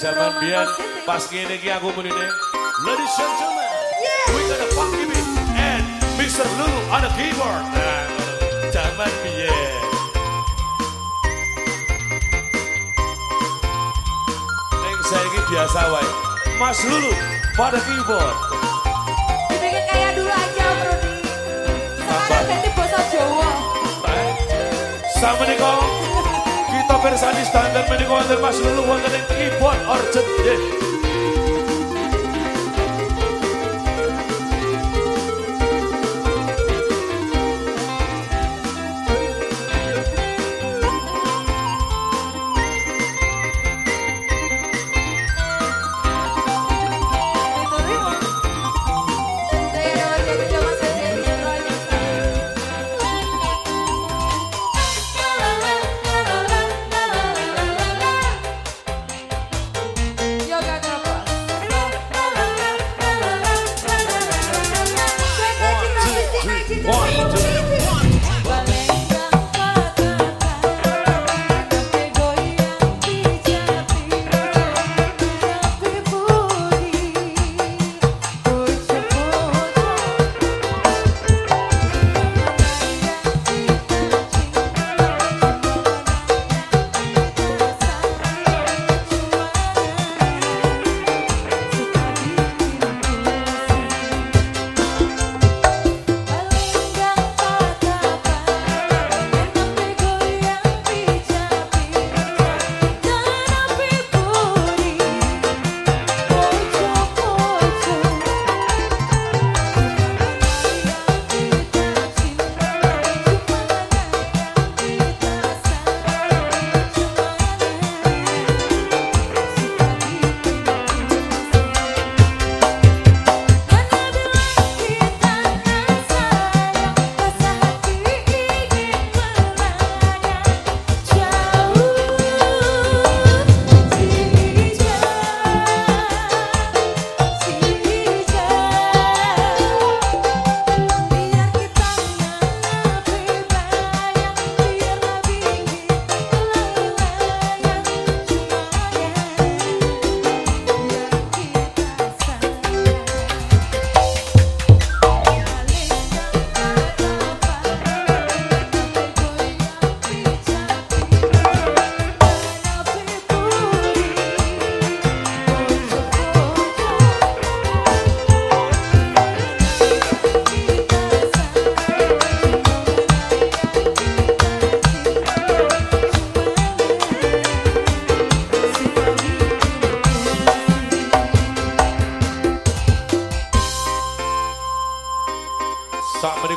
Zaman biar pas gini iki aku muni Ladies and gentlemen, yeah. we got a funky beat and Mr. Lulu on the keyboard. Nah, zaman biar. Yang saya ini biasa wae. Mas Lulu pada keyboard. Dibikin kayak dulu aja, Bro. Sekarang ganti bahasa Jawa. Sama nih kok. Kita bersani standar menika wonten Mas Lulu wonten ing.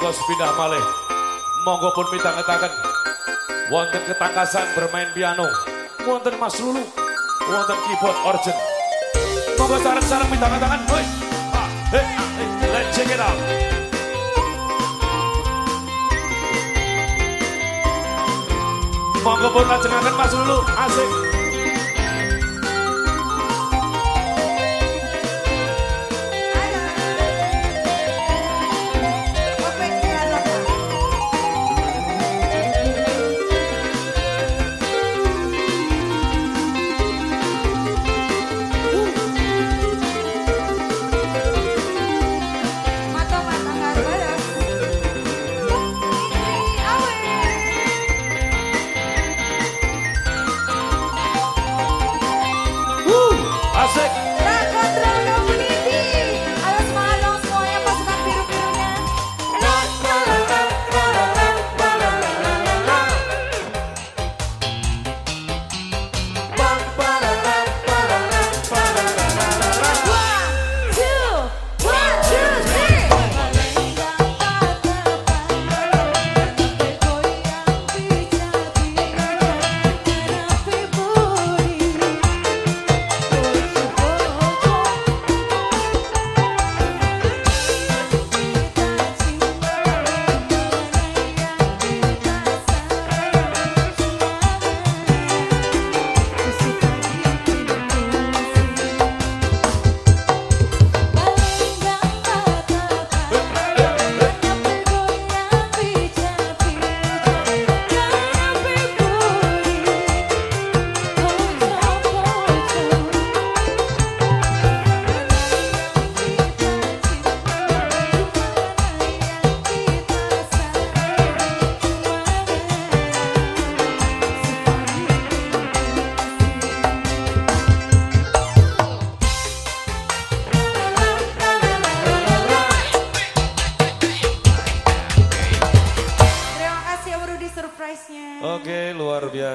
Menika sepindah malih. Monggo pun mitangetaken wonten ketangkasan bermain piano, wonten Mas Lulu, wonten keyboard organ. Monggo sareng-sareng mitangetaken, hoi. Ah, hey, hey, let's check it out. Monggo pun lajengaken Mas Lulu, asik.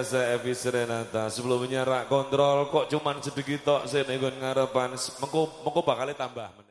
Elvis Renata. Sebelumnya rak kontrol kok cuman sedikit tok sing nggon ngarepan. Mengko mengko bakal tambah.